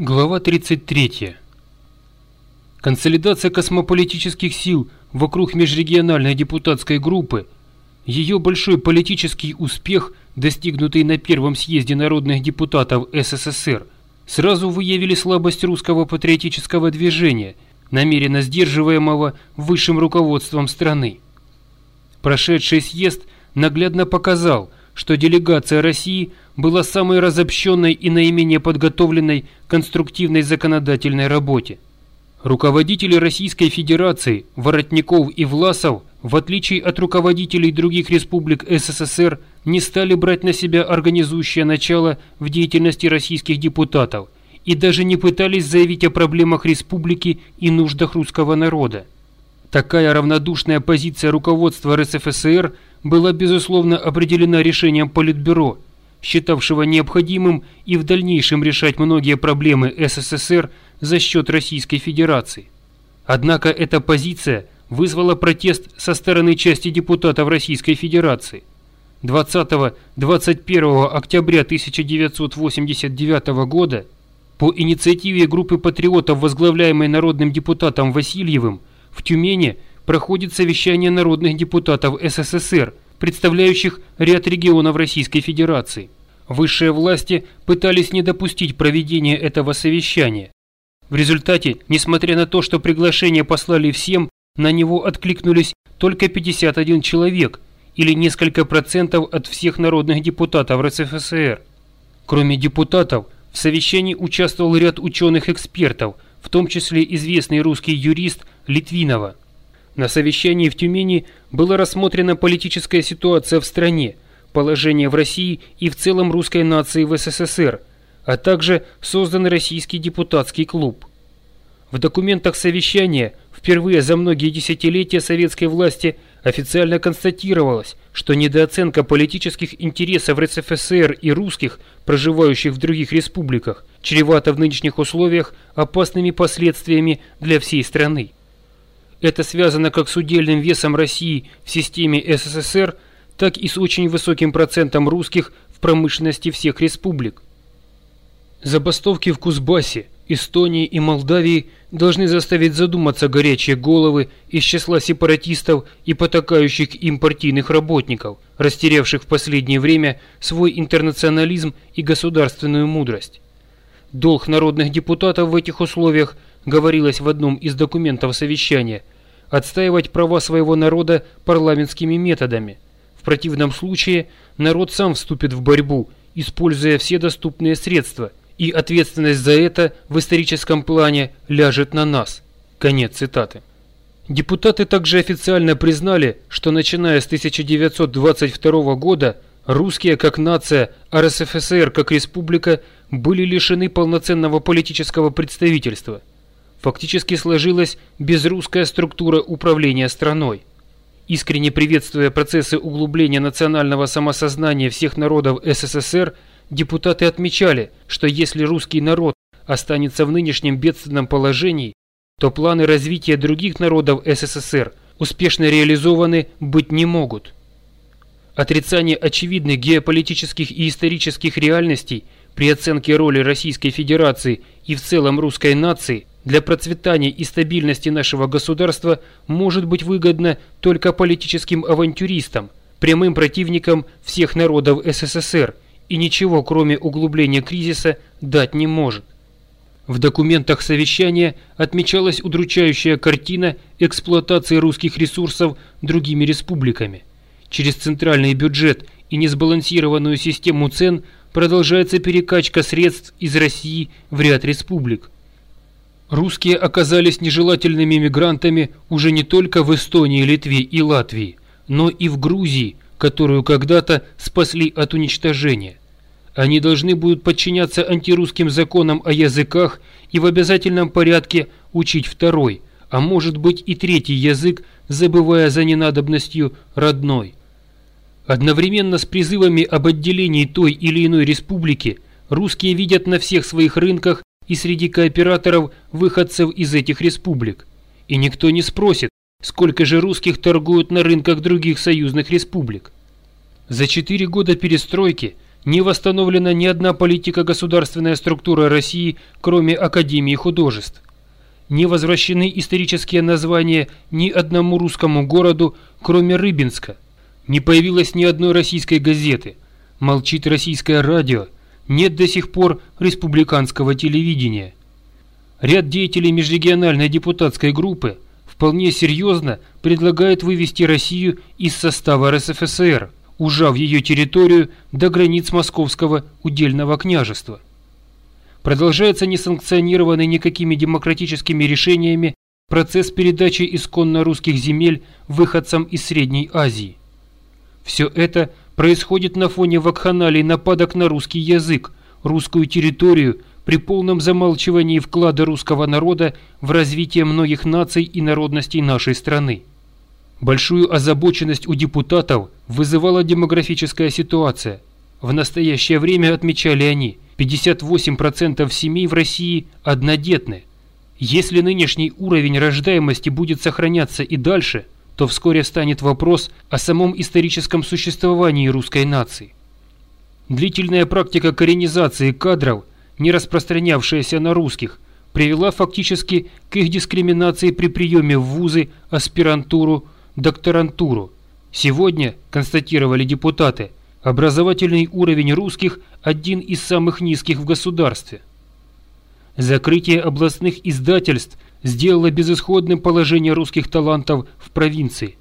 Глава 33. Консолидация космополитических сил вокруг межрегиональной депутатской группы, ее большой политический успех, достигнутый на первом съезде народных депутатов СССР, сразу выявили слабость русского патриотического движения, намеренно сдерживаемого высшим руководством страны. Прошедший съезд наглядно показал, что делегация России была самой разобщенной и наименее подготовленной конструктивной законодательной работе. Руководители Российской Федерации, Воротников и Власов, в отличие от руководителей других республик СССР, не стали брать на себя организующее начало в деятельности российских депутатов и даже не пытались заявить о проблемах республики и нуждах русского народа. Такая равнодушная позиция руководства РСФСР была безусловно определена решением Политбюро, считавшего необходимым и в дальнейшем решать многие проблемы СССР за счет Российской Федерации. Однако эта позиция вызвала протест со стороны части депутатов Российской Федерации. 20-21 октября 1989 года по инициативе группы патриотов, возглавляемой народным депутатом Васильевым, в Тюмени проходит совещание народных депутатов СССР, представляющих ряд регионов Российской Федерации. Высшие власти пытались не допустить проведения этого совещания. В результате, несмотря на то, что приглашение послали всем, на него откликнулись только 51 человек, или несколько процентов от всех народных депутатов РСФСР. Кроме депутатов, в совещании участвовал ряд ученых-экспертов, в том числе известный русский юрист Литвинова. На совещании в Тюмени была рассмотрена политическая ситуация в стране, положение в России и в целом русской нации в СССР, а также создан Российский депутатский клуб. В документах совещания впервые за многие десятилетия советской власти официально констатировалось, что недооценка политических интересов РСФСР и русских, проживающих в других республиках, чревата в нынешних условиях опасными последствиями для всей страны. Это связано как с удельным весом России в системе СССР, так и с очень высоким процентом русских в промышленности всех республик. Забастовки в Кузбассе, Эстонии и Молдавии должны заставить задуматься горячие головы из числа сепаратистов и потакающих им партийных работников, растерявших в последнее время свой интернационализм и государственную мудрость. Долг народных депутатов в этих условиях, говорилось в одном из документов совещания, отстаивать права своего народа парламентскими методами. В противном случае народ сам вступит в борьбу, используя все доступные средства – и ответственность за это в историческом плане ляжет на нас. Конец цитаты. Депутаты также официально признали, что начиная с 1922 года русские как нация, а РСФСР как республика были лишены полноценного политического представительства. Фактически сложилась безрусская структура управления страной. Искренне приветствуя процессы углубления национального самосознания всех народов СССР – Депутаты отмечали, что если русский народ останется в нынешнем бедственном положении, то планы развития других народов СССР успешно реализованы быть не могут. Отрицание очевидных геополитических и исторических реальностей при оценке роли Российской Федерации и в целом русской нации для процветания и стабильности нашего государства может быть выгодно только политическим авантюристам, прямым противникам всех народов СССР – и ничего, кроме углубления кризиса, дать не может. В документах совещания отмечалась удручающая картина эксплуатации русских ресурсов другими республиками. Через центральный бюджет и несбалансированную систему цен продолжается перекачка средств из России в ряд республик. Русские оказались нежелательными мигрантами уже не только в Эстонии, Литве и Латвии, но и в Грузии, которую когда-то спасли от уничтожения. Они должны будут подчиняться антирусским законам о языках и в обязательном порядке учить второй, а может быть и третий язык, забывая за ненадобностью родной. Одновременно с призывами об отделении той или иной республики русские видят на всех своих рынках и среди кооператоров выходцев из этих республик. И никто не спросит, сколько же русских торгуют на рынках других союзных республик. За четыре года перестройки – не восстановлена ни одна политико-государственная структура России, кроме Академии художеств. Не возвращены исторические названия ни одному русскому городу, кроме Рыбинска. Не появилось ни одной российской газеты. Молчит российское радио. Нет до сих пор республиканского телевидения. Ряд деятелей межрегиональной депутатской группы вполне серьезно предлагает вывести Россию из состава РСФСР – ужав ее территорию до границ Московского удельного княжества. Продолжается несанкционированный никакими демократическими решениями процесс передачи исконно русских земель выходцам из Средней Азии. Все это происходит на фоне вакханалий нападок на русский язык, русскую территорию при полном замалчивании вклада русского народа в развитие многих наций и народностей нашей страны. Большую озабоченность у депутатов вызывала демографическая ситуация. В настоящее время, отмечали они, 58% семей в России однодетны. Если нынешний уровень рождаемости будет сохраняться и дальше, то вскоре станет вопрос о самом историческом существовании русской нации. Длительная практика коренизации кадров, не распространявшаяся на русских, привела фактически к их дискриминации при приеме в вузы, аспирантуру, докторантуру. Сегодня, констатировали депутаты, образовательный уровень русских один из самых низких в государстве. Закрытие областных издательств сделало безысходным положение русских талантов в провинции.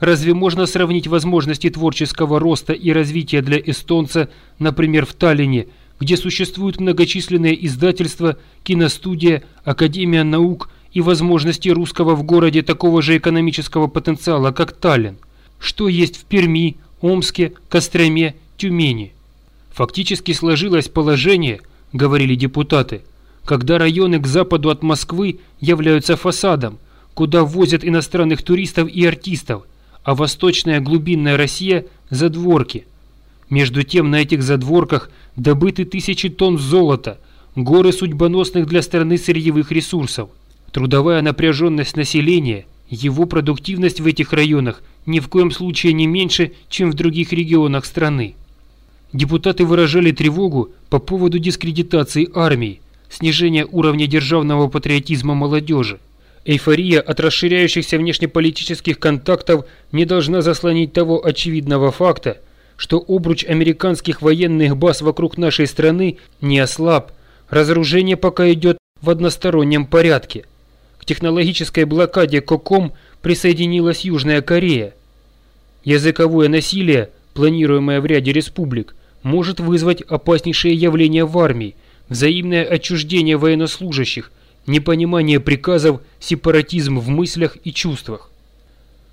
Разве можно сравнить возможности творческого роста и развития для эстонца, например, в Таллине, где существуют многочисленные издательства, киностудия, Академия наук и возможности русского в городе такого же экономического потенциала, как Таллин, что есть в Перми, Омске, Костроме, Тюмени. Фактически сложилось положение, говорили депутаты, когда районы к западу от Москвы являются фасадом, куда возят иностранных туристов и артистов, а восточная глубинная Россия – задворки. Между тем на этих задворках добыты тысячи тонн золота, горы судьбоносных для страны сырьевых ресурсов. Трудовая напряженность населения, его продуктивность в этих районах ни в коем случае не меньше, чем в других регионах страны. Депутаты выражали тревогу по поводу дискредитации армии, снижения уровня державного патриотизма молодежи. Эйфория от расширяющихся внешнеполитических контактов не должна заслонить того очевидного факта, что обруч американских военных баз вокруг нашей страны не ослаб, разоружение пока идет в одностороннем порядке технологической блокаде КОКОМ присоединилась Южная Корея. Языковое насилие, планируемое в ряде республик, может вызвать опаснейшие явления в армии, взаимное отчуждение военнослужащих, непонимание приказов, сепаратизм в мыслях и чувствах.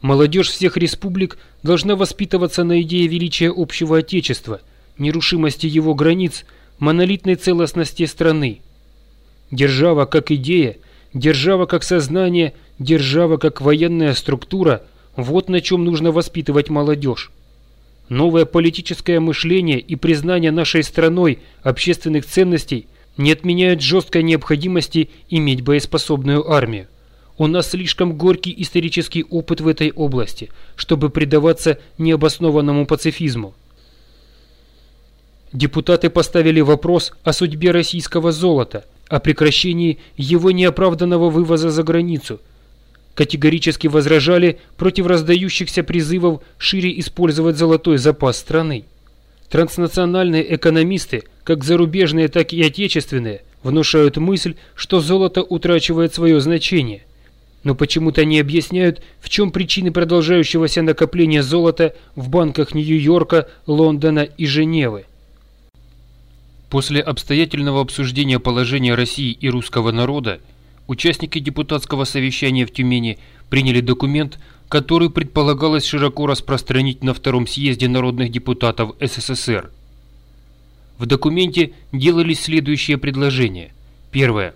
Молодежь всех республик должна воспитываться на идее величия общего Отечества, нерушимости его границ, монолитной целостности страны. Держава как идея Держава как сознание, держава как военная структура – вот на чем нужно воспитывать молодежь. Новое политическое мышление и признание нашей страной общественных ценностей не отменяют жесткой необходимости иметь боеспособную армию. У нас слишком горький исторический опыт в этой области, чтобы предаваться необоснованному пацифизму. Депутаты поставили вопрос о судьбе российского золота – о прекращении его неоправданного вывоза за границу. Категорически возражали против раздающихся призывов шире использовать золотой запас страны. Транснациональные экономисты, как зарубежные, так и отечественные, внушают мысль, что золото утрачивает свое значение. Но почему-то не объясняют, в чем причины продолжающегося накопления золота в банках Нью-Йорка, Лондона и Женевы. После обстоятельного обсуждения положения России и русского народа, участники депутатского совещания в Тюмени приняли документ, который предполагалось широко распространить на Втором съезде народных депутатов СССР. В документе делались следующие предложения. Первое.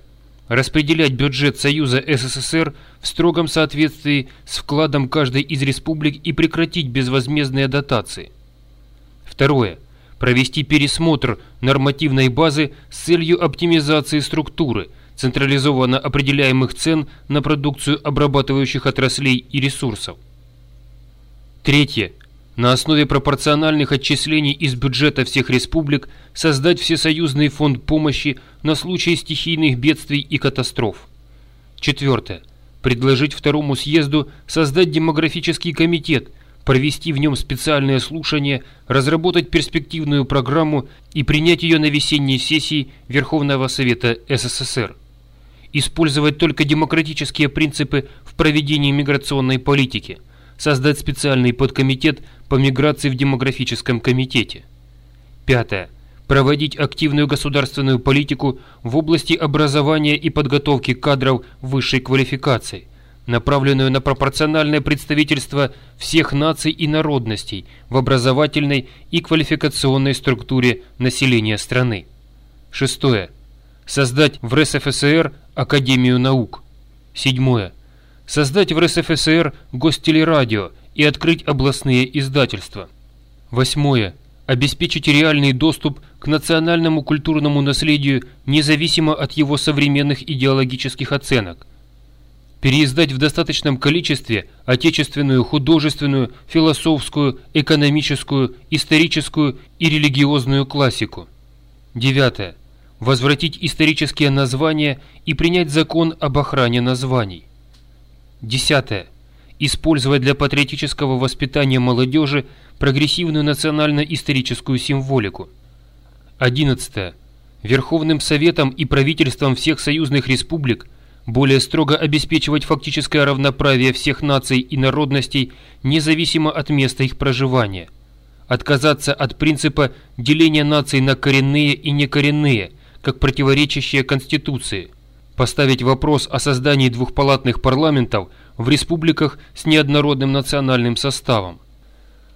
Распределять бюджет Союза СССР в строгом соответствии с вкладом каждой из республик и прекратить безвозмездные дотации. Второе провести пересмотр нормативной базы с целью оптимизации структуры, централизованно определяемых цен на продукцию обрабатывающих отраслей и ресурсов. Третье. на основе пропорциональных отчислений из бюджета всех республик создать всесоюзный фонд помощи на случай стихийных бедствий и катастроф. Четвертое. Предложить Второму съезду создать демографический комитет, провести в нем специальное слушание, разработать перспективную программу и принять ее на весенней сессии Верховного Совета СССР. Использовать только демократические принципы в проведении миграционной политики. Создать специальный подкомитет по миграции в демографическом комитете. Пятое. Проводить активную государственную политику в области образования и подготовки кадров высшей квалификации, направленную на пропорциональное представительство всех наций и народностей в образовательной и квалификационной структуре населения страны. Шестое. Создать в РСФСР Академию наук. Седьмое. Создать в РСФСР Гостелерадио и открыть областные издательства. Восьмое. Обеспечить реальный доступ к национальному культурному наследию независимо от его современных идеологических оценок. Переиздать в достаточном количестве отечественную художественную, философскую, экономическую, историческую и религиозную классику. Девятое. Возвратить исторические названия и принять закон об охране названий. Десятое использовать для патриотического воспитания молодежи прогрессивную национально-историческую символику. 11. Верховным Советом и правительством всех союзных республик более строго обеспечивать фактическое равноправие всех наций и народностей независимо от места их проживания. Отказаться от принципа деления наций на коренные и некоренные, как противоречащие Конституции. Поставить вопрос о создании двухпалатных парламентов – в республиках с неоднородным национальным составом.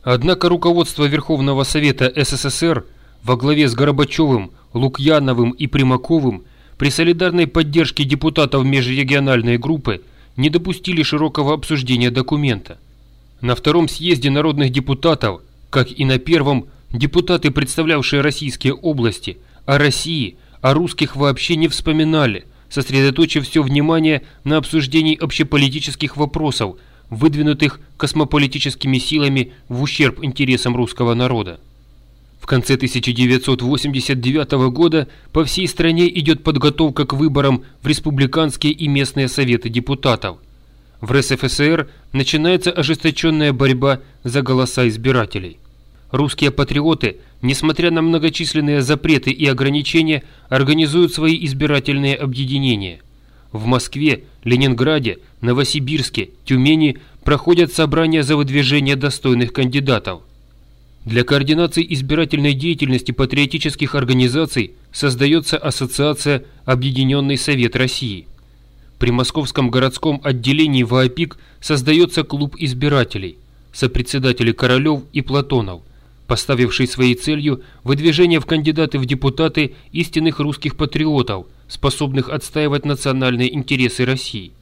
Однако руководство Верховного Совета СССР во главе с Горбачевым, Лукьяновым и Примаковым при солидарной поддержке депутатов межрегиональной группы не допустили широкого обсуждения документа. На втором съезде народных депутатов, как и на первом, депутаты, представлявшие российские области, о России, о русских вообще не вспоминали – сосредоточив все внимание на обсуждении общеполитических вопросов, выдвинутых космополитическими силами в ущерб интересам русского народа. В конце 1989 года по всей стране идет подготовка к выборам в республиканские и местные советы депутатов. В РСФСР начинается ожесточенная борьба за голоса избирателей. Русские патриоты, несмотря на многочисленные запреты и ограничения, организуют свои избирательные объединения. В Москве, Ленинграде, Новосибирске, Тюмени проходят собрания за выдвижение достойных кандидатов. Для координации избирательной деятельности патриотических организаций создается Ассоциация Объединенный Совет России. При Московском городском отделении ВАОПИК создается клуб избирателей, сопредседатели Королев и Платонов – поставивший своей целью выдвижение в кандидаты в депутаты истинных русских патриотов, способных отстаивать национальные интересы России.